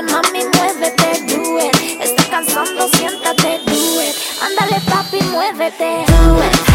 mami, muévete, do it. Estás cansando, siéntate, do it. Ándale, papi, muévete, do it.